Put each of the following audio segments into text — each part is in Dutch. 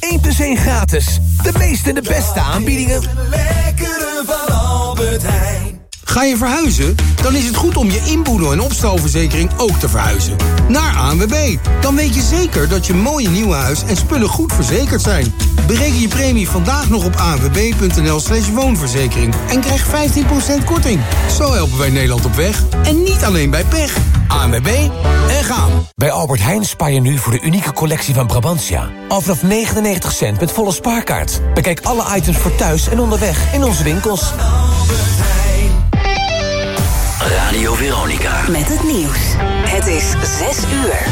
1 plus 1 gratis. De meeste en de beste aanbiedingen. Ga je verhuizen? Dan is het goed om je inboedel- en opstalverzekering ook te verhuizen. Naar ANWB. Dan weet je zeker dat je mooie nieuwe huis en spullen goed verzekerd zijn. Bereken je premie vandaag nog op anwb.nl slash woonverzekering. En krijg 15% korting. Zo helpen wij Nederland op weg. En niet alleen bij pech. ANWB en gaan. Bij Albert Heijn spaar je nu voor de unieke collectie van Brabantia. Al vanaf 99 cent met volle spaarkaart. Bekijk alle items voor thuis en onderweg in onze winkels. Radio Veronica. Met het nieuws. Het is 6 uur.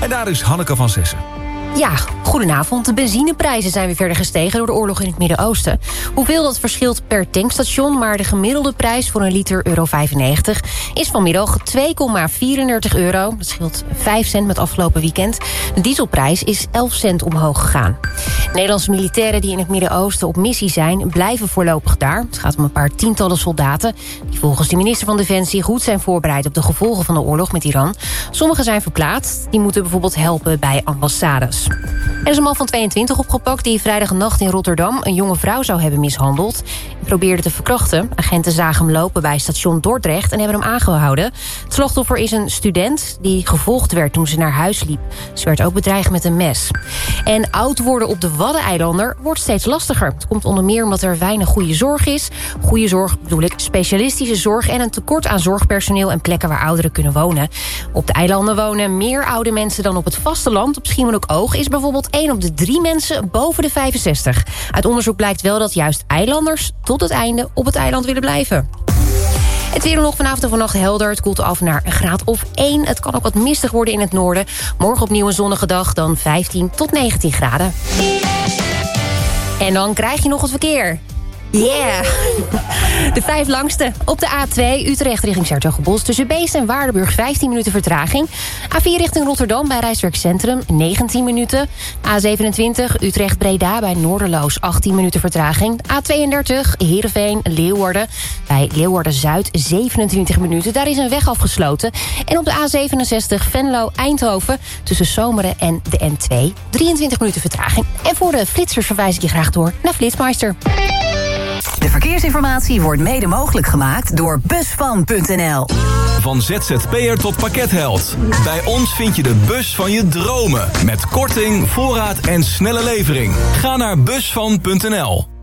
En daar is Hanneke van Zessen. Ja, goedenavond. De benzineprijzen zijn weer verder gestegen... door de oorlog in het Midden-Oosten. Hoeveel dat verschilt per tankstation... maar de gemiddelde prijs voor een liter euro 95... is vanmiddag 2,34 euro. Dat scheelt 5 cent met afgelopen weekend. De dieselprijs is 11 cent omhoog gegaan. Nederlandse militairen die in het Midden-Oosten op missie zijn... blijven voorlopig daar. Het gaat om een paar tientallen soldaten... die volgens de minister van Defensie goed zijn voorbereid... op de gevolgen van de oorlog met Iran. Sommigen zijn verplaatst. Die moeten bijvoorbeeld helpen bij ambassades. Er is een man van 22 opgepakt die vrijdagnacht in Rotterdam... een jonge vrouw zou hebben mishandeld. Hij probeerde te verkrachten. Agenten zagen hem lopen bij station Dordrecht en hebben hem aangehouden. Het slachtoffer is een student die gevolgd werd toen ze naar huis liep. Ze werd ook bedreigd met een mes. En oud worden op de Waddeneilanden wordt steeds lastiger. Het komt onder meer omdat er weinig goede zorg is. Goede zorg bedoel ik specialistische zorg... en een tekort aan zorgpersoneel en plekken waar ouderen kunnen wonen. Op de eilanden wonen meer oude mensen dan op het vasteland. Op Schiermonnikoog is bijvoorbeeld 1 op de 3 mensen boven de 65. Uit onderzoek blijkt wel dat juist eilanders tot het einde op het eiland willen blijven. Het weer nog vanavond en vannacht helder. Het koelt af naar een graad of 1. Het kan ook wat mistig worden in het noorden. Morgen opnieuw een zonnige dag, dan 15 tot 19 graden. En dan krijg je nog het verkeer. Yeah! De vijf langste. Op de A2 Utrecht richting Sertogenbos... tussen Beest en Waardenburg 15 minuten vertraging. A4 richting Rotterdam bij Rijswerk Centrum 19 minuten. A27 Utrecht-Breda bij Noorderloos 18 minuten vertraging. A32 Heerenveen Leeuwarden bij Leeuwarden-Zuid 27 minuten. Daar is een weg afgesloten. En op de A67 Venlo-Eindhoven tussen Zomeren en de N2 23 minuten vertraging. En voor de flitsers verwijs ik je graag door naar Flitsmeister. De verkeersinformatie wordt mede mogelijk gemaakt door busvan.nl. Van ZZP'er tot pakketheld. Bij ons vind je de bus van je dromen. Met korting, voorraad en snelle levering. Ga naar busvan.nl.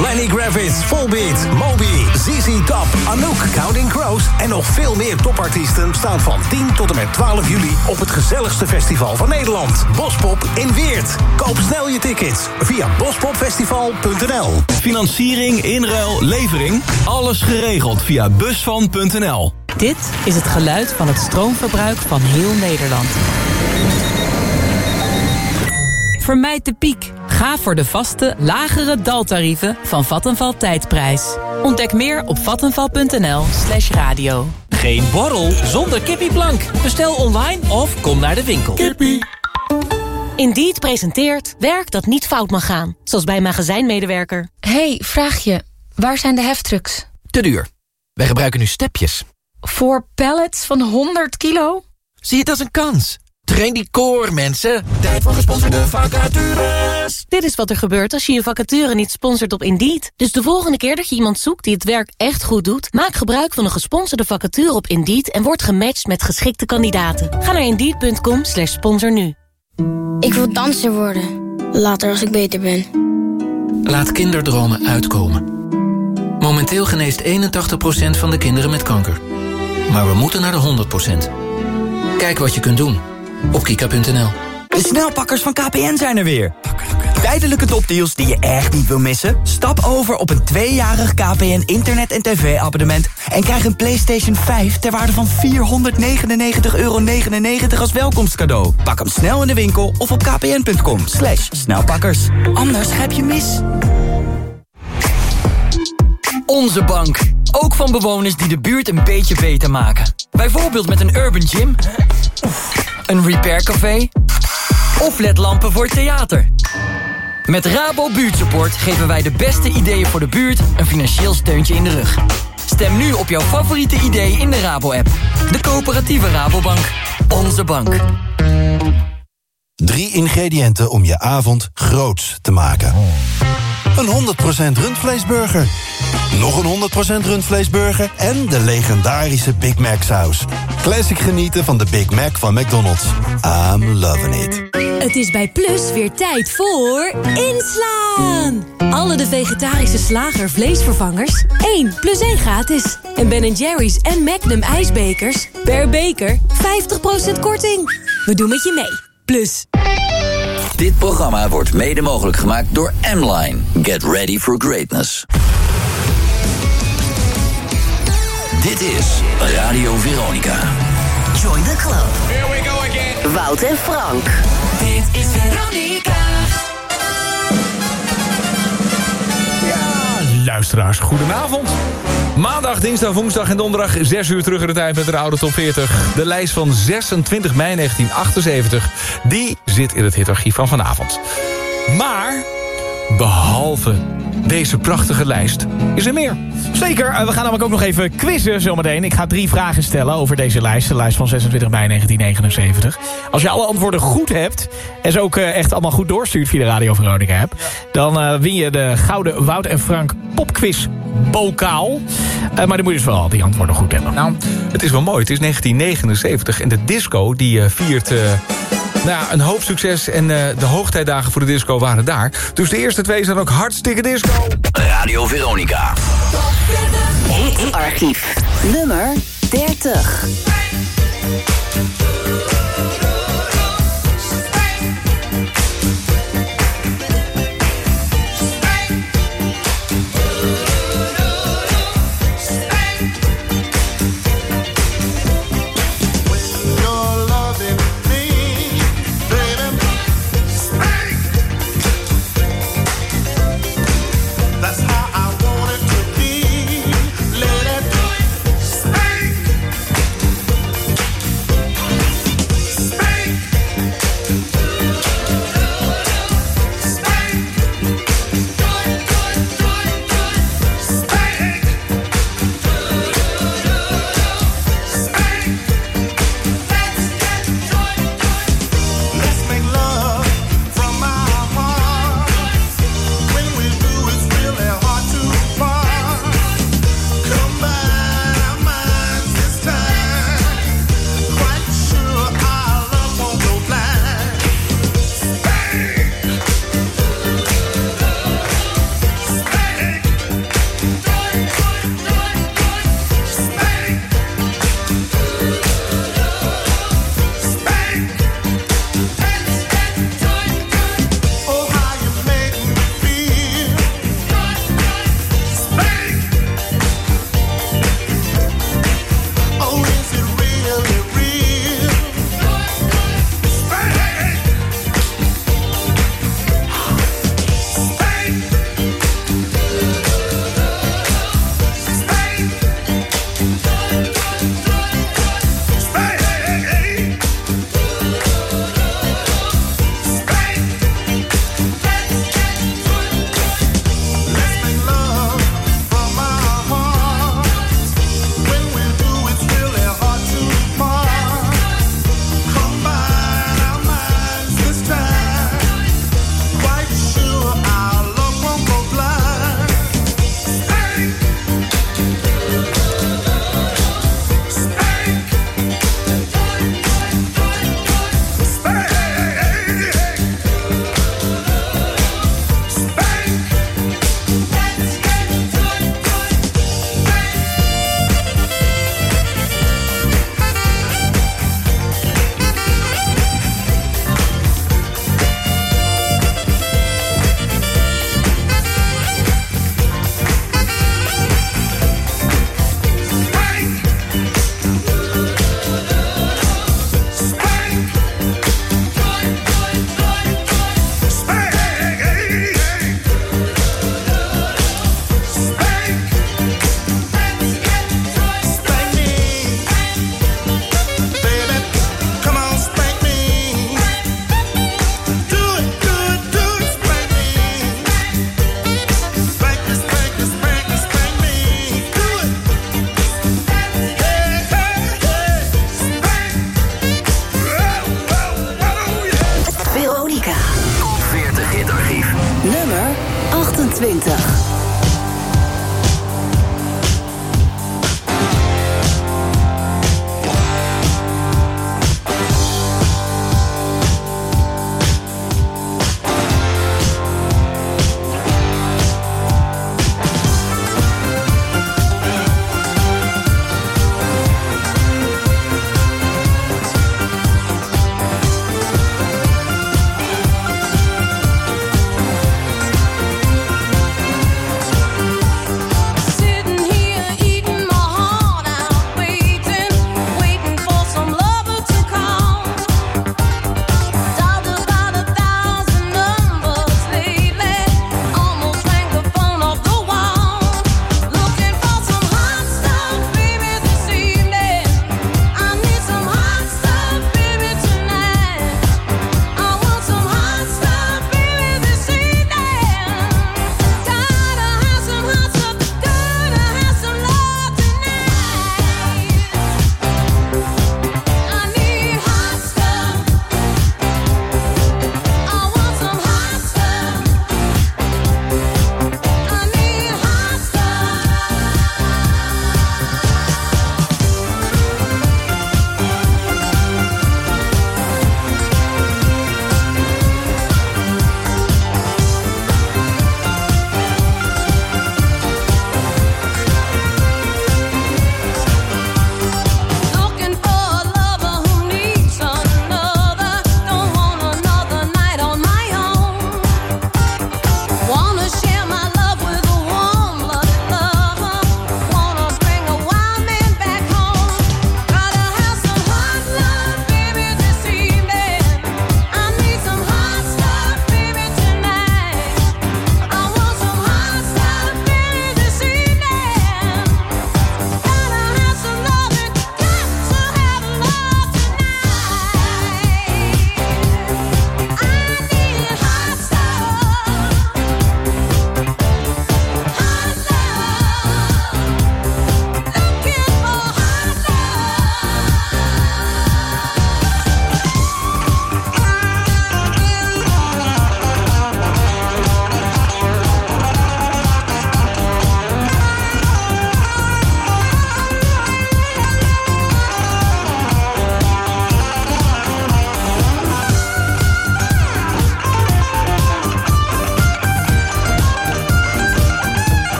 Lenny Gravitz, Volbeat, Moby, ZZ Top, Anouk, Counting Crows... en nog veel meer topartiesten staan van 10 tot en met 12 juli... op het gezelligste festival van Nederland, Bospop in Weert. Koop snel je tickets via bospopfestival.nl. Financiering, inruil, levering. Alles geregeld via busvan.nl. Dit is het geluid van het stroomverbruik van heel Nederland. Vermijd de piek. Ga voor de vaste, lagere daltarieven van Vattenval Tijdprijs. Ontdek meer op vattenval.nl slash radio. Geen borrel zonder kippieplank. Bestel online of kom naar de winkel. Kippie. Indeed presenteert werk dat niet fout mag gaan. Zoals bij een magazijnmedewerker. hey, vraag je. Waar zijn de heftrucks? Te duur. Wij gebruiken nu stepjes. Voor pallets van 100 kilo? Zie het als een kans. Train die core, mensen. Tijd voor gesponsorde vacatures. Dit is wat er gebeurt als je je vacature niet sponsort op Indeed. Dus de volgende keer dat je iemand zoekt die het werk echt goed doet... maak gebruik van een gesponsorde vacature op Indeed... en word gematcht met geschikte kandidaten. Ga naar Indeed.com slash sponsor nu. Ik wil danser worden. Later als ik beter ben. Laat kinderdromen uitkomen. Momenteel geneest 81% van de kinderen met kanker. Maar we moeten naar de 100%. Kijk wat je kunt doen op kika.nl. De snelpakkers van KPN zijn er weer. Tijdelijke topdeals die je echt niet wil missen? Stap over op een tweejarig KPN internet- en tv-abonnement... en krijg een PlayStation 5 ter waarde van 499,99 euro als welkomstcadeau. Pak hem snel in de winkel of op kpn.com. Slash snelpakkers. Anders heb je mis. Onze bank. Ook van bewoners die de buurt een beetje beter maken. Bijvoorbeeld met een urban gym... een repaircafé... of ledlampen voor theater. Met Rabo Buurtsupport geven wij de beste ideeën voor de buurt... een financieel steuntje in de rug. Stem nu op jouw favoriete idee in de Rabo-app. De coöperatieve Rabobank. Onze bank. Drie ingrediënten om je avond groots te maken. Een 100% rundvleesburger. Nog een 100% rundvleesburger en de legendarische Big Mac saus. Classic genieten van de Big Mac van McDonald's. I'm loving it. Het is bij Plus weer tijd voor inslaan. Alle de vegetarische slager vleesvervangers 1 plus 1 gratis. En Ben Jerry's en Magnum ijsbekers per beker 50% korting. We doen met je mee. Plus. Dit programma wordt mede mogelijk gemaakt door M-Line. Get ready for greatness. Dit is Radio Veronica. Join the club. Here we go again. Wout en Frank. Dit is Veronica. Luisteraars, goedenavond. Maandag, dinsdag, woensdag en donderdag 6 uur terug in de tijd met de oude top 40. De lijst van 26 mei 1978, die zit in het hitarchief van vanavond. Maar, behalve deze prachtige lijst, is er meer. Zeker, eh, we gaan namelijk ook nog even quizzen zometeen. Ik ga drie vragen stellen over deze lijst. De lijst van 26 mei 1979. Als je alle antwoorden goed hebt... en ze ook eh, echt allemaal goed doorstuurt via de Radio Veronica app... dan uh, win je de gouden Wout en Frank popquiz bokaal. Maar dan moet je dus wel die antwoorden goed hebben. Nou, het is wel mooi. Het is 1979 en de disco die viert... Uh, ja, een hoop succes en uh, de hoogtijdagen voor de disco waren daar. Dus de eerste twee zijn ook hartstikke disco. Radio Veronica. Hitarchief. Nummer 30.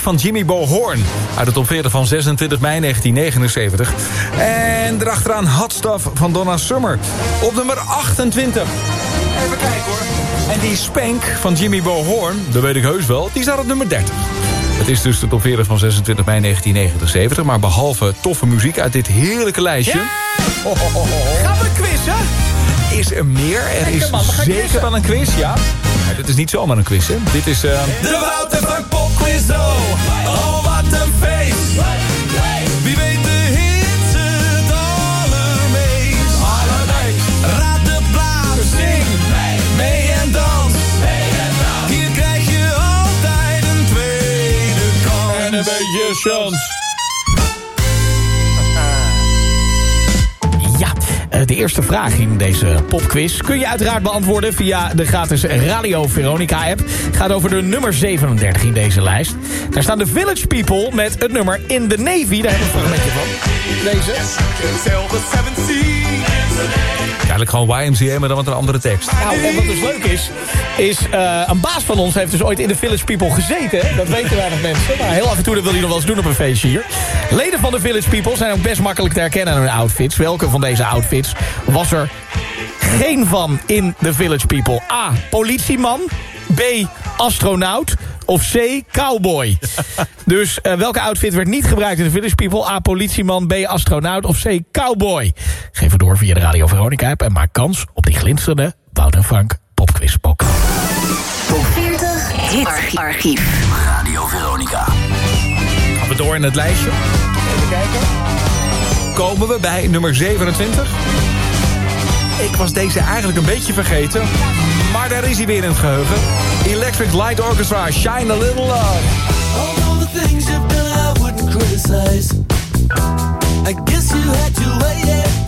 Van Jimmy Bo Horn. Uit de top 40 van 26 mei 1979. En erachteraan Hot Stuff van Donna Summer. Op nummer 28. Even kijken hoor. En die Spank van Jimmy Bo Horn, dat weet ik heus wel, die staat op nummer 30. Het is dus de top 40 van 26 mei 1979. Maar behalve toffe muziek uit dit heerlijke lijstje... Gaan we quizzen? Is er meer? Er is man, zeker wel een quiz, ja. Maar dit is niet zomaar een quiz, hè. Dit is... eh, De Wouter van Popquiz, oh, wat een feest. Wie weet de hits het allermeest. Allermeest. Raad de plaat, zing mee en dans. Hier krijg je altijd een tweede kans. En een beetje chance. Eh, de eerste vraag in deze popquiz. Kun je uiteraard beantwoorden via de gratis Radio Veronica app. Gaat over de nummer 37 in deze lijst. Daar staan de Village People met het nummer In the Navy. Daar hebben we een fragmentje van. Deze eigenlijk gewoon YMCA, maar dan met een andere tekst. Nou, en wat dus leuk is, is eh, een baas van ons heeft dus ooit in de Village People gezeten. Dat weten weinig mensen, maar heel af en toe dat wil hij nog wel eens doen op een feestje hier. Leden van de Village People zijn ook best makkelijk te herkennen aan hun outfits. Welke van deze outfits was er geen van in de Village People? A. Politieman. B. Astronaut. Of C, cowboy. dus eh, welke outfit werd niet gebruikt in de Village People? A, politieman, B, astronaut of C, cowboy? Geef het door via de Radio Veronica app en maak kans op die glinsterende Wouter Frank popquizpok. Top 40 Hit Archief. Radio Veronica. Gaan we door in het lijstje? Even kijken. Komen we bij nummer 27? Ik was deze eigenlijk een beetje vergeten. Maar daar is hij weer in het geheugen. Electric Light Orchestra, Shine a Little Love. All the things you've done I wouldn't criticize. I guess you had to wait, yeah.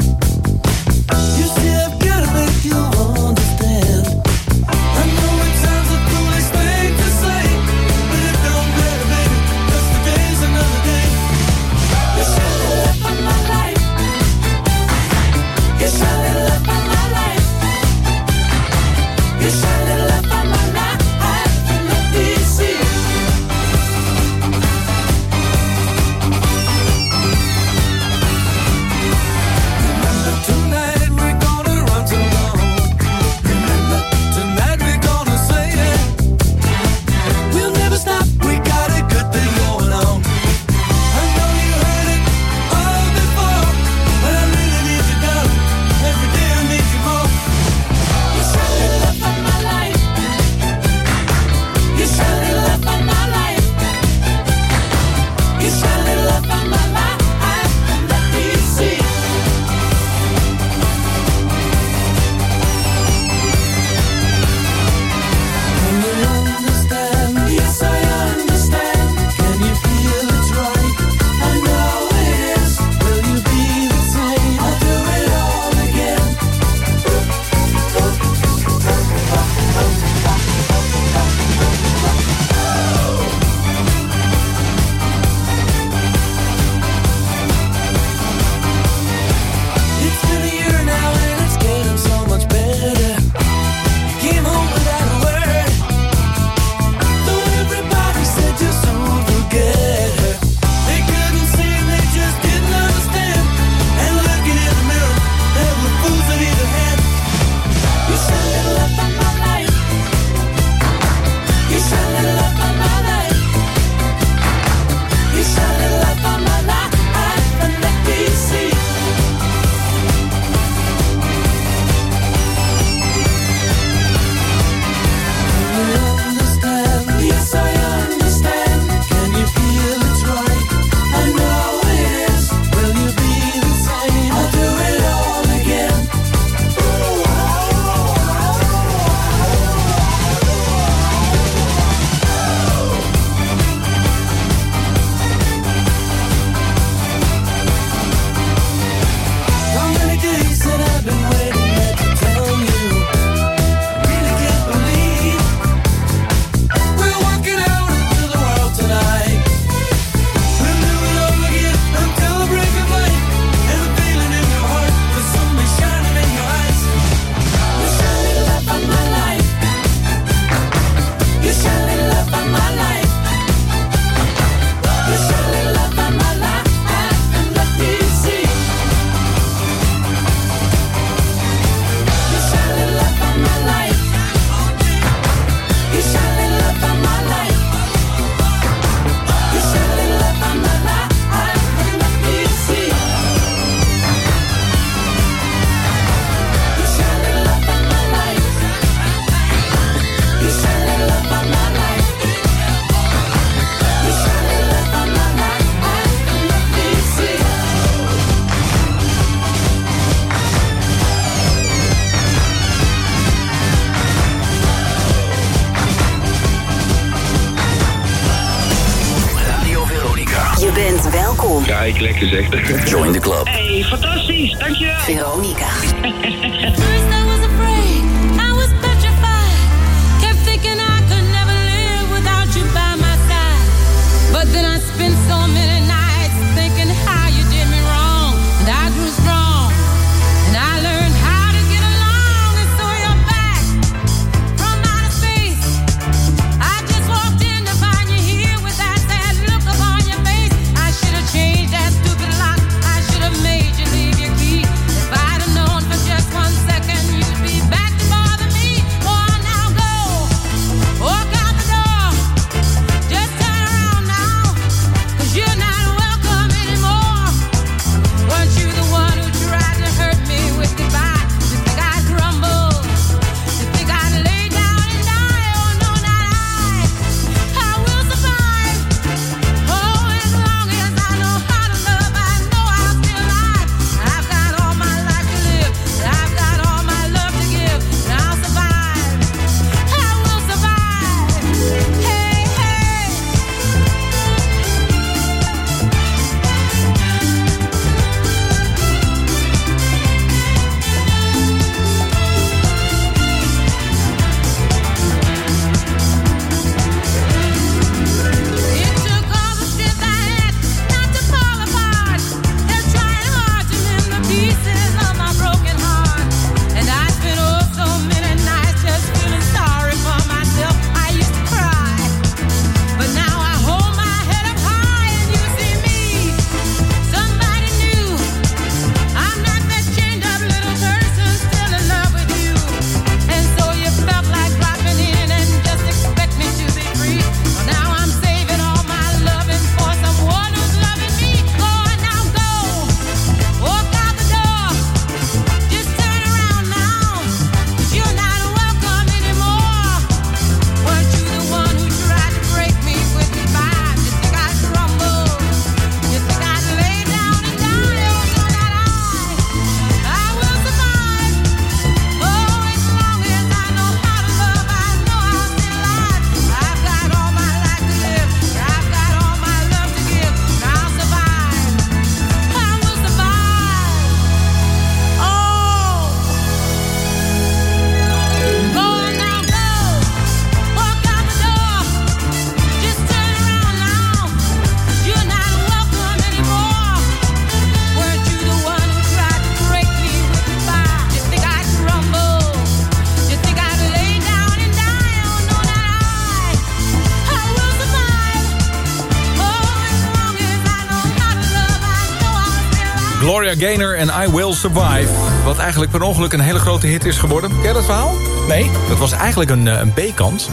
Gloria Gaynor en I Will Survive. Wat eigenlijk per ongeluk een hele grote hit is geworden. Ken je dat verhaal? Nee. Dat was eigenlijk een, eh, een B-kant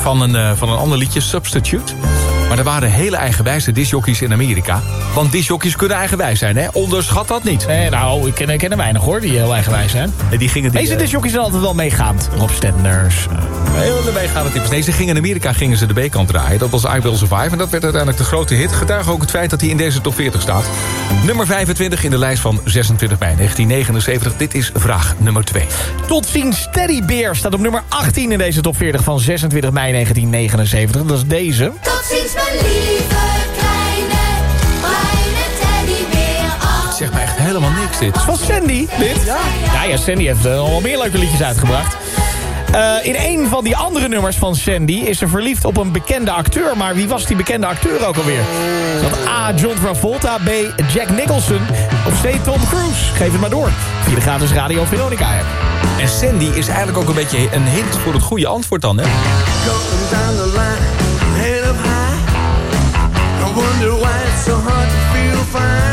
van een, eh, van een ander liedje, Substitute. Maar er waren hele eigenwijze disjockeys in Amerika. Want disjockeys kunnen eigenwijs zijn, hè? Onderschat dat niet. Nee, nou, ik ken, ik ken er weinig hoor, die heel eigenwijs zijn. En die gingen die, Deze eh, disjockeys zijn altijd wel meegaand. Rob Stenders. eh, Heel de meegaande types. Nee, ze gingen in Amerika gingen ze de B-kant draaien. Dat was I Will Survive. En dat werd uiteindelijk de grote hit. Getuige ook het feit dat hij in deze top 40 staat. Nummer 25 in de lijst van 26 mei 1979. Dit is vraag nummer 2. Tot ziens, Teddy Bear staat op nummer 18 in deze top 40 van 26 mei 1979. Dat is deze. Tot ziens, mijn lieve helemaal niks dit. Van Sandy, dit? Ja, ja, ja Sandy heeft uh, al meer leuke liedjes uitgebracht. Uh, in een van die andere nummers van Sandy is ze verliefd op een bekende acteur. Maar wie was die bekende acteur ook alweer? Is dat A. John Travolta, B. Jack Nicholson of C. Tom Cruise? Geef het maar door. Via de gratis Radio Veronica app. En Sandy is eigenlijk ook een beetje een hint voor het goede antwoord dan, hè? Going down the line, head up high. I wonder why it's so hard to feel fine.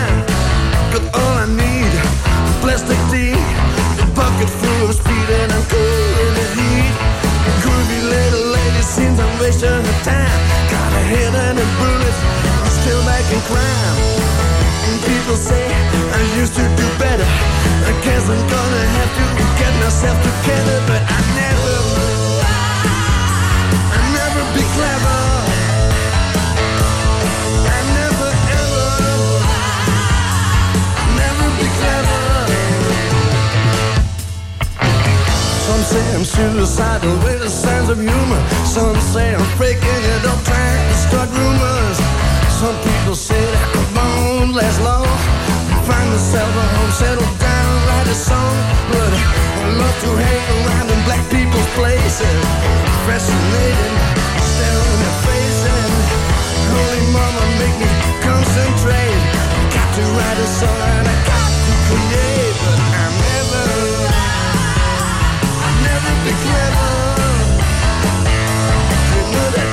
I need, a plastic tea, a bucket full of speed, and I'm cool in the heat. Groovy little lady seems I'm wasting her time. Got a head and a bullet, I'm still back in crime. And people say I used to do better. I guess I'm gonna have to get myself together, but. I suicidal with a sense of humor. Some say I'm faking it up, trying to start rumors. Some people say that I won't last long. Find myself a home, settle down, write a song. But I love to hang around in black people's places. Fascinating, staring in their faces. Holy mama, make me concentrate. Got to write a song and I got to create, te quiero. Que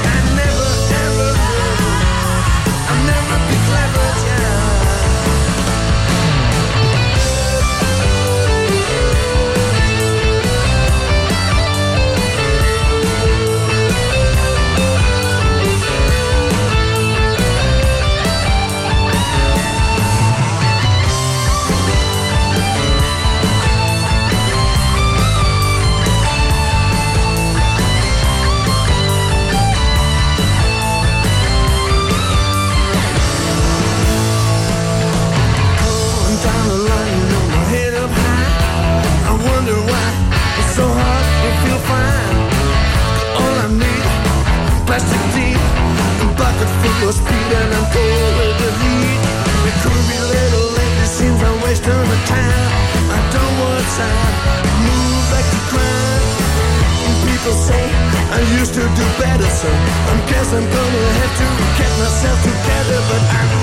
to do better, so I guess I'm gonna have to get myself together, but I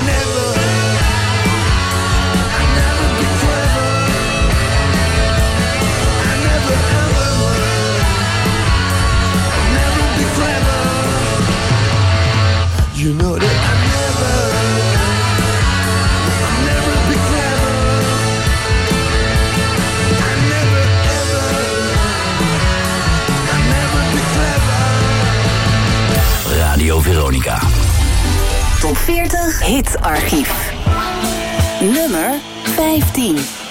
40 Hit Archief. Nummer 15.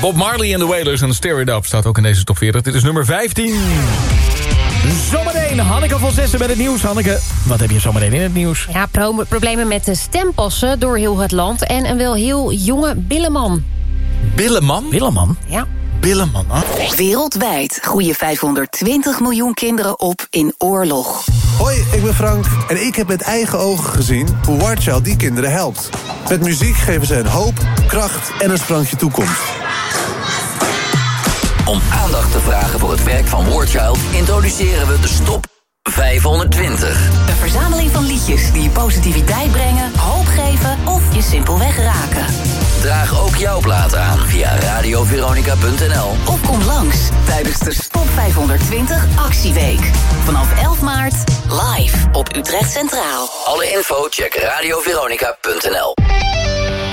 Bob Marley en de Wailers en It Up staat ook in deze top 40. Dit is nummer 15. Zometeen Hanneke van Zessen met het nieuws. Hanneke, wat heb je zometeen in het nieuws? Ja, pro- problemen met de stempassen door heel het land... en een wel heel jonge Billeman. Billeman? Billeman? Ja. Billeman, Wereldwijd groeien 520 miljoen kinderen op in oorlog. Hoi, ik ben Frank en ik heb met eigen ogen gezien hoe Warchild die kinderen helpt. Met muziek geven ze hen hoop, kracht en een sprankje toekomst. Om aandacht te vragen voor het werk van Warchild... introduceren we de Stop 520. Een verzameling van liedjes die je positiviteit brengen, hoop geven of je simpelweg raken. Draag ook jouw plaat aan via radioveronica.nl. Of kom langs tijdens de Stop 520 Actieweek. Vanaf 11 maart live op Utrecht Centraal. Alle info check radioveronica.nl.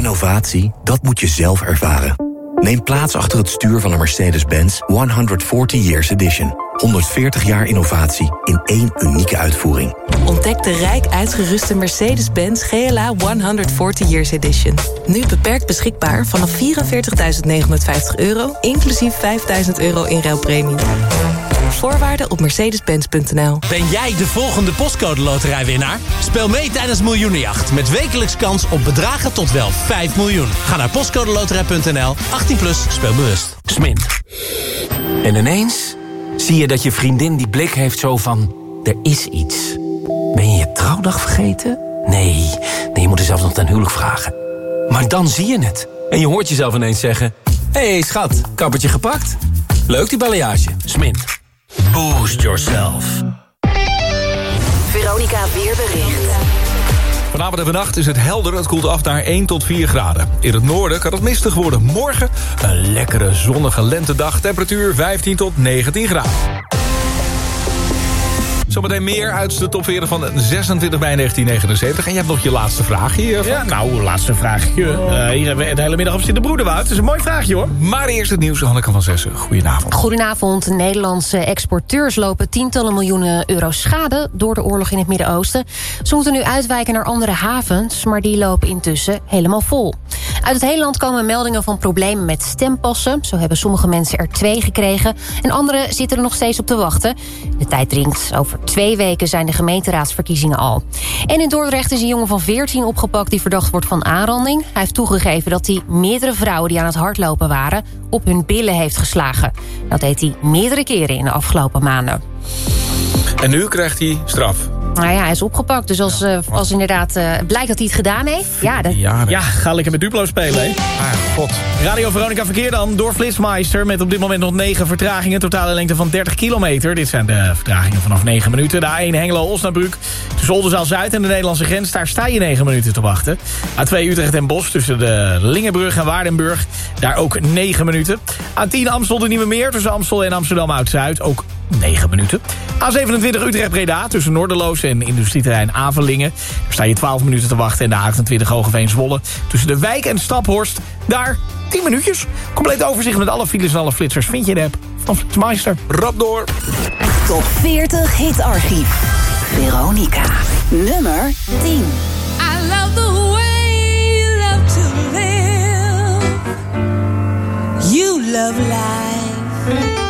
Innovatie, dat moet je zelf ervaren. Neem plaats achter het stuur van een Mercedes-Benz 140 Years Edition. 140 jaar innovatie in één unieke uitvoering. Ontdek de rijk uitgeruste Mercedes-Benz GLA 140 Years Edition. Nu beperkt beschikbaar vanaf 44.950 euro, inclusief 5.000 euro inruilpremie. Voorwaarden op mercedes-benz.nl. Ben jij de volgende postcode loterijwinnaar? Speel mee tijdens Miljoenenjacht met wekelijks kans op bedragen tot wel 5 miljoen. Ga naar postcodeloterij.nl, 18 plus, speel bewust. Smint. En ineens zie je dat je vriendin die blik heeft zo van... er is iets. Ben je je trouwdag vergeten? Nee, nee je moet er zelfs nog ten huwelijk vragen. Maar dan zie je het. En je hoort jezelf ineens zeggen... Hé hey, schat, kappertje gepakt? Leuk die balayage. Smint. Boost yourself. Veronica Weerbericht. Vanavond en vannacht is het helder. Het koelt af naar 1 tot 4 graden. In het noorden kan het mistig worden. Morgen een lekkere zonnige lentedag. Temperatuur 15 tot 19 graden. Zometeen meer uit de top 40 van 26 mei 1979. En je hebt nog je laatste vraagje. eh, Ja, nou, laatste vraagje. Eh, hier hebben we de hele middag op zitten broeden, Wout. Het is een mooi vraagje, hoor. Maar eerst het nieuws, Hanneke van Zessen. Goedenavond. Goedenavond. Nederlandse exporteurs lopen tientallen miljoenen euro schade... door de oorlog in het Midden-Oosten. Ze moeten nu uitwijken naar andere havens... maar die lopen intussen helemaal vol. Uit het hele land komen meldingen van problemen met stempassen. Zo hebben sommige mensen er twee gekregen... en anderen zitten er nog steeds op te wachten. De tijd dringt. Over twee weken zijn de gemeenteraadsverkiezingen al. En in Dordrecht is een jongen van 14 opgepakt... die verdacht wordt van aanranding. Hij heeft toegegeven dat hij meerdere vrouwen die aan het hardlopen waren... op hun billen heeft geslagen. Dat deed hij meerdere keren in de afgelopen maanden. En nu krijgt hij straf. Nou ja, hij is opgepakt. Dus als, eh, als inderdaad eh, blijkt dat hij het gedaan heeft... Ja, dat, Ja, ga lekker met Duplo spelen, hè? Ah, god. Radio Veronica Verkeer dan, door Flitsmeister... met op dit moment nog 9 vertragingen, totale lengte van 30 kilometer. Dit zijn de vertragingen vanaf 9 minuten. De A1 Hengelo-Osnabrück tussen Oldenzaal-Zuid en de Nederlandse grens... daar sta je 9 minuten te wachten. A2 Utrecht en Bos tussen de Lingenbrug en Waardenburg... daar ook 9 minuten. A10 Amstel de Nieuwe Meer tussen Amstel en Amsterdam-Oud-Zuid... ook 9 minuten. A27 Utrecht-Breda tussen Noorderloos en industrieterrein Avelingen. Daar sta je 12 minuten te wachten. En de A28 Hogeveen-Zwolle tussen de Wijk en Staphorst. Daar 10 minuutjes. Compleet overzicht met alle files en alle flitsers vind je in de app van Flitsmeister. Rap door. Top 40 hitarchief. Veronica. Nummer 10. I love the way you love to live. You love life.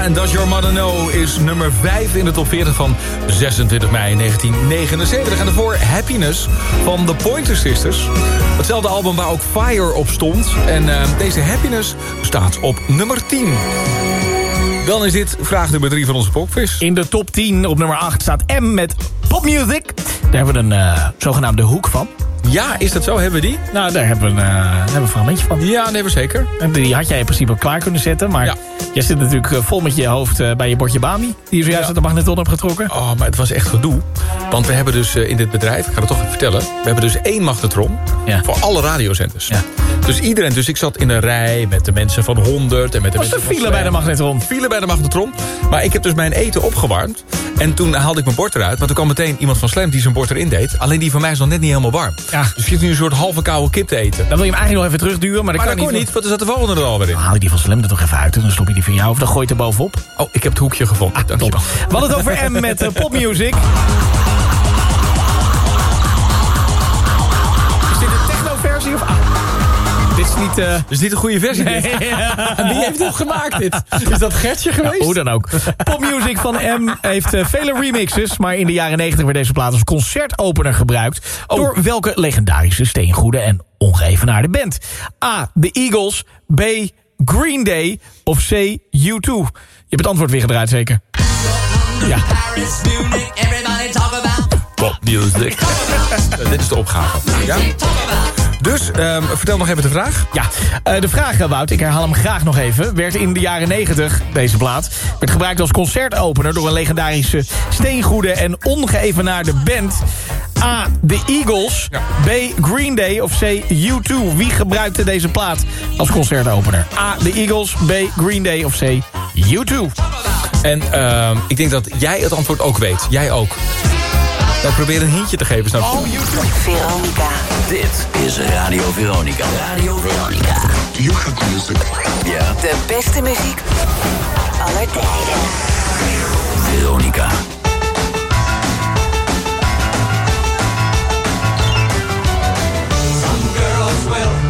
En Does Your Mother Know is nummer 5 in de top 40 van 26 mei 1979. En daarvoor Happiness van The Pointer Sisters. Hetzelfde album waar ook Fire op stond. En eh, deze Happiness staat op nummer 10. Dan is dit vraag nummer 3 van onze popvis. In de top 10 op nummer 8 staat M met popmusic. Daar hebben we een eh, zogenaamde hoek van. Ja, is dat zo? Hebben we die? Nou, daar hebben we een, daar hebben we fragmentje van. Ja, dat hebben we zeker. En die had jij in principe klaar kunnen zetten. Maar jij zit natuurlijk eh, vol met je hoofd eh, bij je bordje Bami. Die je zojuist uit de magneton hebt getrokken. Oh, maar het was echt gedoe. Want we hebben dus in dit bedrijf, ik ga het toch even vertellen... we hebben dus één magnetron voor alle radiozenders. Dus iedereen, dus ik zat in een rij met de mensen van 100... en met de Was mensen er file bij de magnetron? File bij de magnetron. Maar ik heb dus mijn eten opgewarmd. En toen haalde ik mijn bord eruit. Maar toen kwam meteen iemand van Slam die zijn bord erin deed. Alleen die van mij is nog net niet helemaal warm. Ja. Dus je zit nu een soort halve koude kip te eten. Dan wil je hem eigenlijk nog even terugduwen. Maar dat Maar kan dat niet. niet, want er zat de volgende er alweer in. Dan haal je die van Slim er toch even uit. En dan stop je die van jou. Of dan gooi je het er bovenop. Oh, ik heb het hoekje gevonden. Dank je wel. We hadden het over M met eh, popmusic. Dit is niet... eh, Is dit een goede versie? dit? Wie heeft dit gemaakt, dit? Is dat Gertje geweest? Hoe dan ook. Popmusic van M heeft eh, vele remixes... maar in de jaren 90 werd deze plaat als concertopener gebruikt... Oh. door welke legendarische steengoede en ongeëvenaarde band? A. The Eagles. B. Green Day. Of C. U2. Je hebt het antwoord weer gedraaid, zeker? Ja. About Popmusic. dit is de opgave. Ja? Dus, ehm, vertel nog even de vraag. Ja, eh, de vraag, eh, Wout, ik herhaal hem graag nog even... werd in de jaren 90, deze plaat... werd gebruikt als concertopener... door een legendarische steengoede en ongeëvenaarde band... A. The Eagles. B. Green Day. Of C. U2. Wie gebruikte deze plaat als concertopener? A. The Eagles. B. Green Day. Of C. U2. En ehm, ik denk dat jij het antwoord ook weet. Jij ook. Wij proberen een hintje te geven. Snap je? Veronica. Dit is Radio Veronica. Radio Veronica. You have music. Ja. De beste muziek aller tijden. Veronica. Some girls will,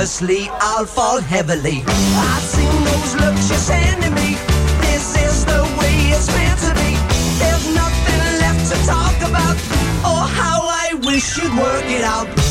obviously I'll fall heavily. I've seen those looks you're sending me. This is the way it's meant to be. There's nothing left to talk about. Oh, how I wish you'd work it out.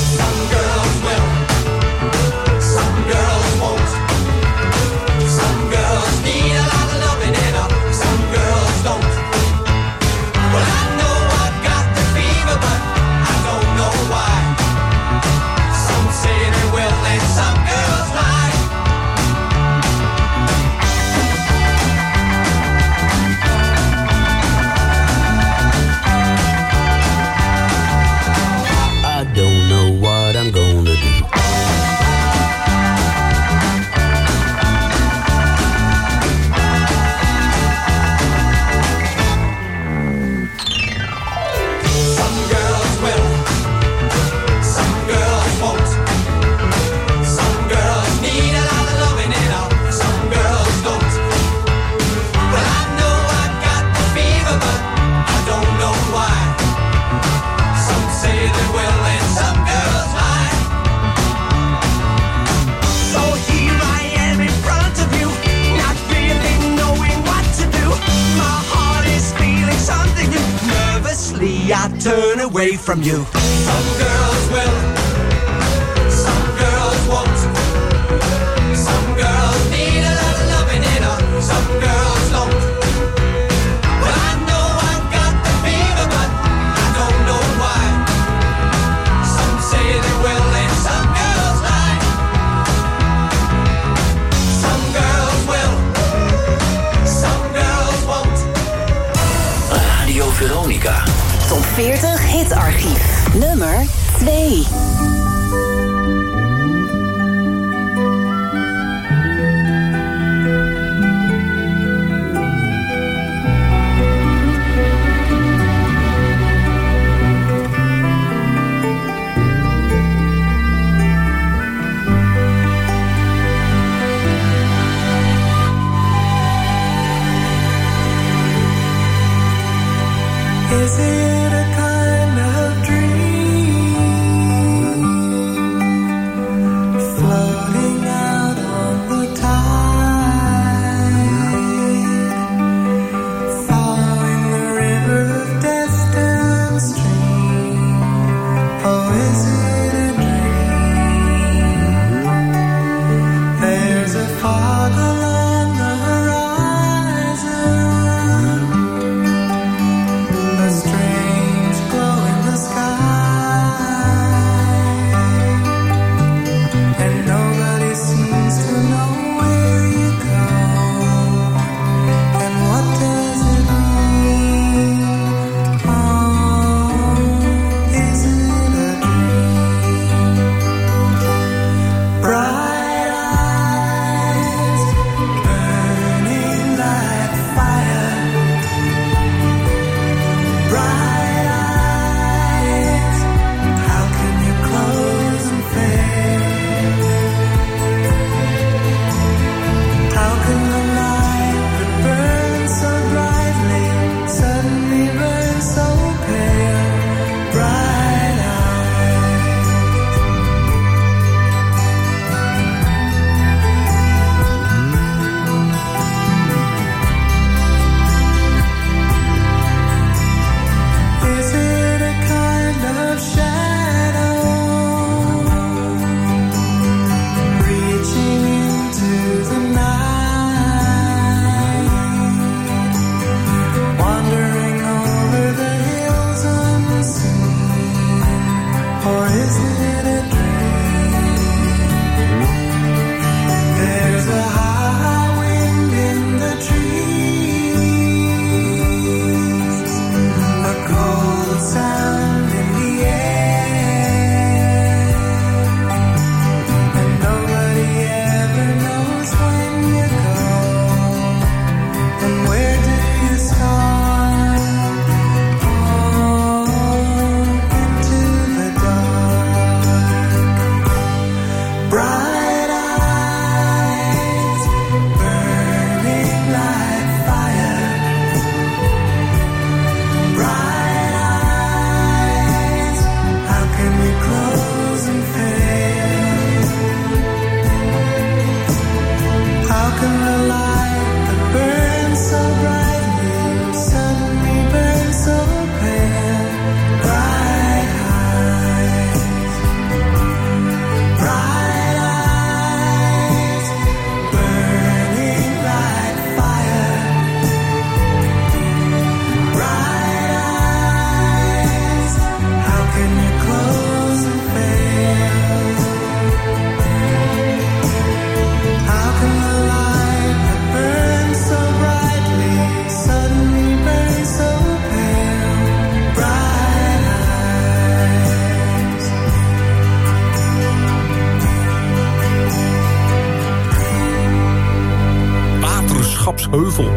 Away from you. Some girls 40 Hitarchief. Nummer 2. Schapsheuvel.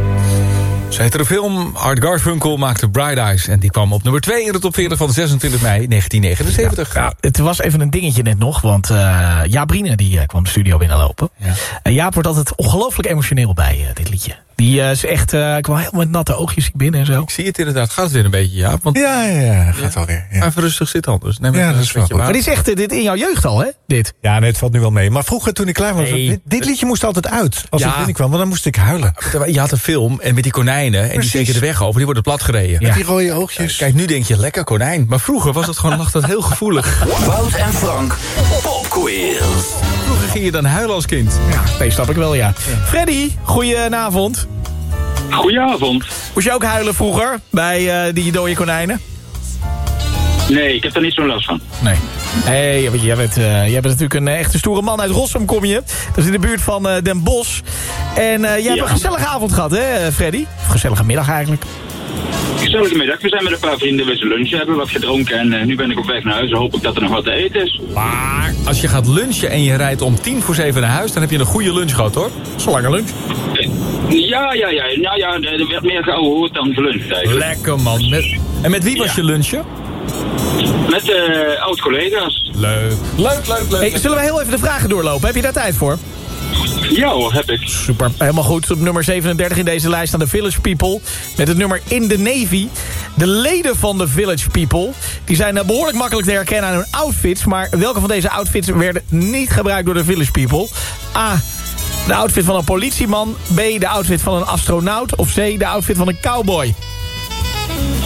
Zij heette een film. Art Garfunkel maakte 'Bride Eyes. En die kwam op nummer 2 in de top 40 van 26 mei 1979. Ja, het was even een dingetje net nog. Want uh, Jaap die, eh, kwam de studio binnenlopen. Ja. En Jaap wordt altijd ongelooflijk emotioneel bij eh, dit liedje. Die uh, is echt, uh, kwam helemaal met natte oogjes binnen en zo. Ik zie het inderdaad. Gaat het weer een beetje, Jaap? Want, ja, ja, ja, gaat wel weer. Ja. Even rustig zitten anders. Neem ja, dat is wel goed. Maar dit is echt dit in jouw jeugd al, hè? Dit. Ja, nee, het valt nu wel mee. Maar vroeger toen ik klaar was, nee. dit, dit, liedje moest altijd uit. Als ja. ik binnenkwam, want dan moest ik huilen. Je had een film en met die konijnen, en Precies. die steken de weg over, die worden plat gereden. Ja. Met die rode oogjes. Kijk, nu denk je, lekker konijn. Maar vroeger was het gewoon, lag dat heel gevoelig. Wout en Frank, popquiz. Ging je dan huilen als kind. Ja, nee, snap ik wel, ja. Freddy, goedenavond. Goedenavond. Moest je ook huilen vroeger bij uh, die dode konijnen? Nee, ik heb daar niet zo'n last van. Nee. Hey, jij, bent, uh, jij bent natuurlijk een echte stoere man. Uit Rossum kom je. Dat is in de buurt van uh, Den Bosch. En jij ja. hebt een gezellige avond gehad, hè, Freddy? Of gezellige middag eigenlijk. Gezellige middag. We zijn met een paar vrienden we lunch hebben, wat gedronken. En uh, nu ben ik op weg naar huis. Hoop ik dat er nog wat te eten is. Maar als je gaat lunchen en je rijdt om tien voor zeven naar huis... dan heb je een goede lunch gehad, hoor. Een lange lunch. Ja, ja, ja. Nou ja, er werd meer geouwehoerd dan geluncht eigenlijk. Lekker, man. Met, en met wie was ja. je lunchen? Met uh, oud-collega's. Leuk. Leuk, leuk, leuk. Hey, zullen we heel even de vragen doorlopen? Heb je daar tijd voor? Ja hoor, heb ik. Super, helemaal goed. Op nummer 37 in deze lijst staan de Village People. Met het nummer In the Navy. De leden van de Village People... die zijn behoorlijk makkelijk te herkennen aan hun outfits. Maar welke van deze outfits werden niet gebruikt door de Village People? A. De outfit van een politieman. B. De outfit van een astronaut. Of C. De outfit van een cowboy.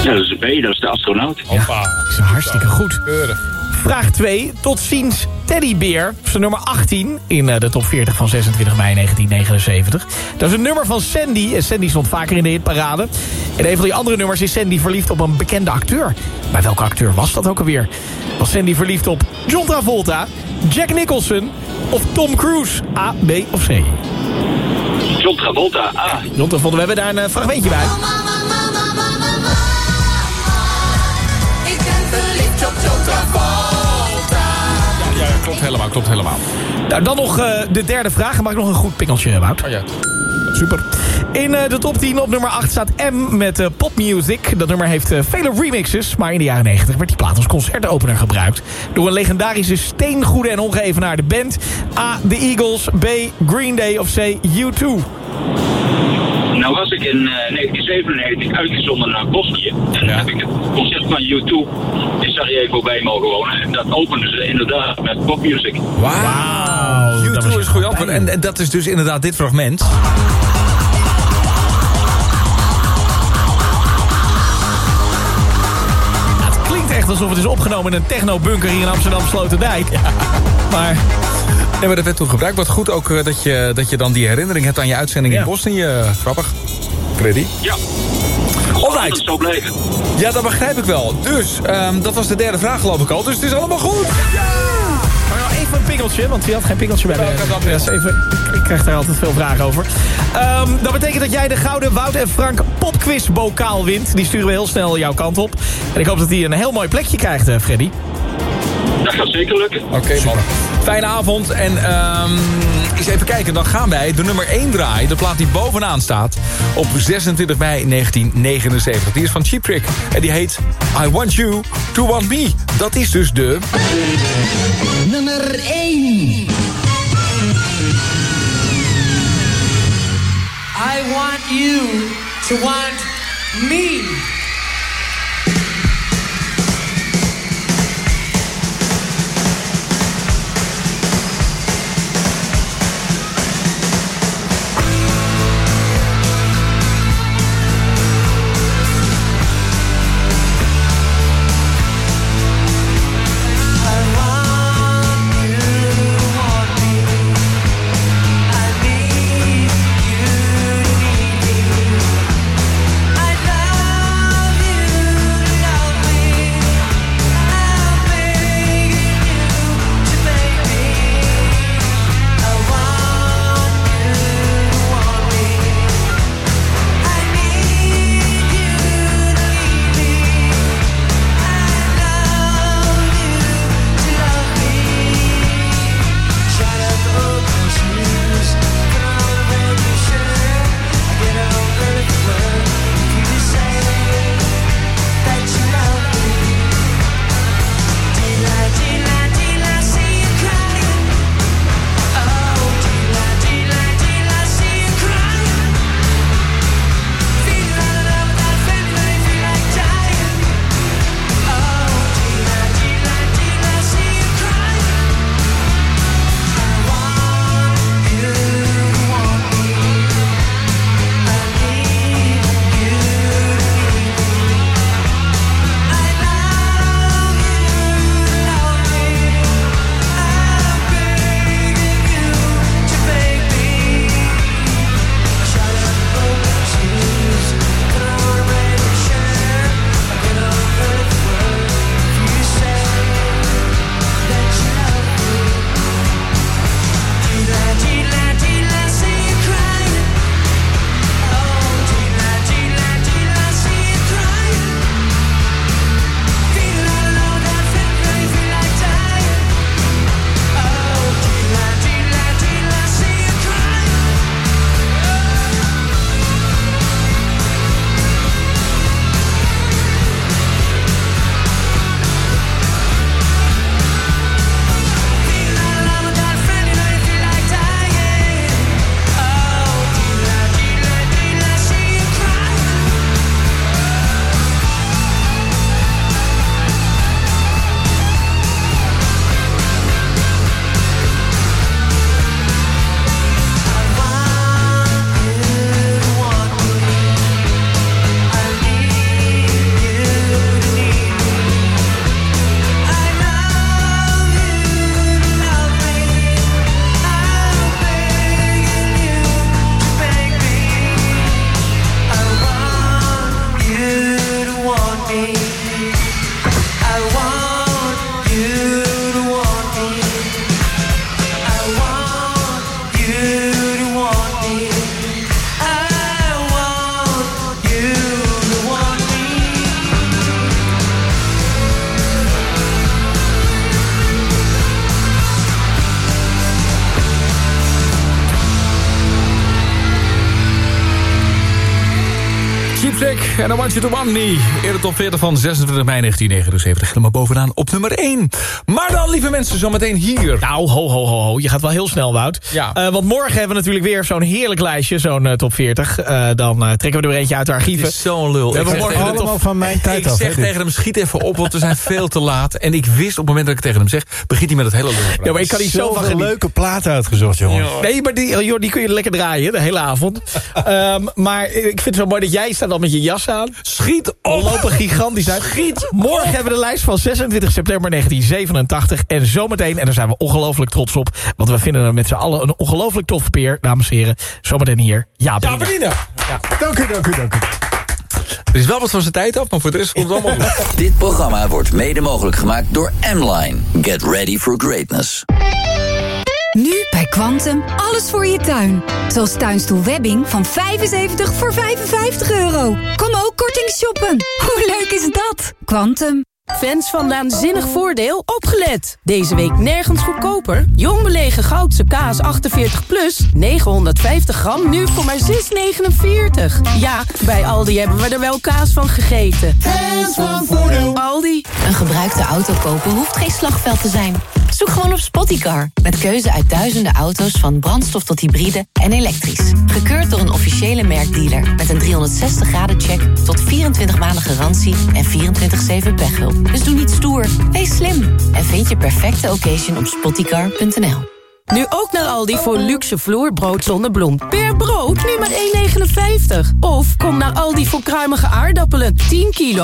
Ja, dat is B. Dat is de astronaut. Ja, dat is hartstikke goed. Keurig. Vraag 2. Tot ziens Teddybeer. Zijn nummer 18 in de top 40 van 26 mei 1979. Dat is een nummer van Sandy. En Sandy stond vaker in de hitparade. En een van die andere nummers is Sandy verliefd op een bekende acteur. Maar welke acteur was dat ook alweer? Was Sandy verliefd op John Travolta, Jack Nicholson of Tom Cruise? A, B of C? John Travolta, A. John Travolta, we hebben daar een fragmentje bij. Klopt helemaal, klopt helemaal. Nou, dan nog uh, de derde vraag. Maak nog een goed pingeltje, Wout. Oh ja. Super. In uh, de top 10 op nummer 8 staat M met uh, Pop Music. Dat nummer heeft vele remixes, maar in de jaren 90 werd die plaat als concertopener gebruikt. Door een legendarische steengoede en ongeëvenaarde band. A. The Eagles, B. Green Day of C. U2. Nou was ik in uh, 1997 uitgezonden naar Bosnië. En ja. heb ik het concert van U2 in Sarajevo bij mogen wonen. En dat openden ze inderdaad met popmuziek. Wauw. Wow. U2 is goed antwoord. En, en dat is dus inderdaad dit fragment. het klinkt echt alsof het is opgenomen in een technobunker hier in Amsterdam Sloterdijk. Ja. Maar... Nee, maar dat werd toen gebruikt. Wat goed ook uh, dat, je, dat je dan die herinnering hebt aan je uitzending ja. in Bosnië. Uh, grappig. Freddy? Ja. Alright. Zo blijven. Ja, dat begrijp ik wel. Dus, um, dat was de derde vraag geloof ik al. Dus het is allemaal goed. Ja! Maar nou even een pingeltje, want wie had geen pingeltje bij de... Ja, even, ik krijg daar altijd veel vragen over. Um, dat betekent dat jij de gouden Wout en Frank popquiz bokaal wint. Die sturen we heel snel jouw kant op. En ik hoop dat hij een heel mooi plekje krijgt, uh, Freddy. Dat gaat zeker lukken. Oké, okay, man. Fijne avond. En um, eens even kijken. Dan gaan wij de nummer 1 draaien. De plaat die bovenaan staat. Op 26 mei 1979. Die is van Cheap Trick. En die heet I Want You To Want Me. Dat is dus de... Nummer 1. I want you to want me. En I Want You To Want Me. Eerder top 40 van 26 mei 1979. Helemaal bovenaan op nummer 1. Maar dan, lieve mensen, zometeen hier. Nou, ho, ho, ho, ho. Je gaat wel heel snel, Wout. Ja. Eh, want morgen hebben we natuurlijk weer zo'n heerlijk lijstje. Zo'n eh, top 40. Eh, dan trekken we er weer eentje uit de archieven. Zo'n lul. We hebben morgen top- van mijn tijd Ik af, zeg tegen hem, schiet even op, want we zijn veel te laat. En ik wist op het moment dat ik tegen hem zeg, begint hij met het hele lul. Ja, maar ik kan niet zo van leuke platen uitgezocht, jongen. Nee, maar die, joh, die kun je lekker draaien de hele avond. Ehm, maar ik vind het zo mooi dat jij staat al met je jas aan. Schiet op! lopen gigantisch uit. Schiet Morgen hebben we de lijst van 26 september 1987. En zometeen, en daar zijn we ongelooflijk trots op... want we vinden hem met z'n allen een ongelooflijk toffe peer, dames en heren. Zometeen hier, Jaap. Ja, Berliner. Dank u, dank u, dank u. Er is wel wat van zijn tijd af, maar voor de rest komt het allemaal goed. Dit programma wordt mede mogelijk gemaakt door M-Line. Get ready for greatness. Nu bij Quantum alles voor je tuin. Zoals tuinstoel Webbing van 75 voor 55 euro. Kom ook korting shoppen. Hoe leuk is dat? Quantum. Fans van Naanzinnig Voordeel, opgelet! Deze week nergens goedkoper. Jong belegen Goudse kaas 48 plus, 950 gram, nu voor maar 6,49. Ja, bij Aldi hebben we er wel kaas van gegeten. Fans van Voordeel. Aldi. Een gebruikte auto kopen hoeft geen slagveld te zijn. Zoek gewoon op Spottycar. Met keuze uit duizenden auto's van brandstof tot hybride en elektrisch. Gekeurd door een officiële merkdealer. Met een 360 graden check tot 24 maanden garantie en 24-7 pechhulp. Dus doe niet stoer, wees slim. En vind je perfecte occasion op spottycar.nl. Nu ook naar Aldi voor luxe vloerbrood zonder bloem. Per brood nu maar 1,59. Of kom naar Aldi voor kruimige aardappelen. 10 kilo